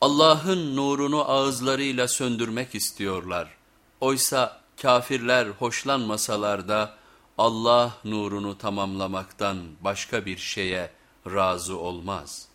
Allah'ın nurunu ağızlarıyla söndürmek istiyorlar. Oysa kafirler hoşlanmasalar da Allah nurunu tamamlamaktan başka bir şeye razı olmaz.''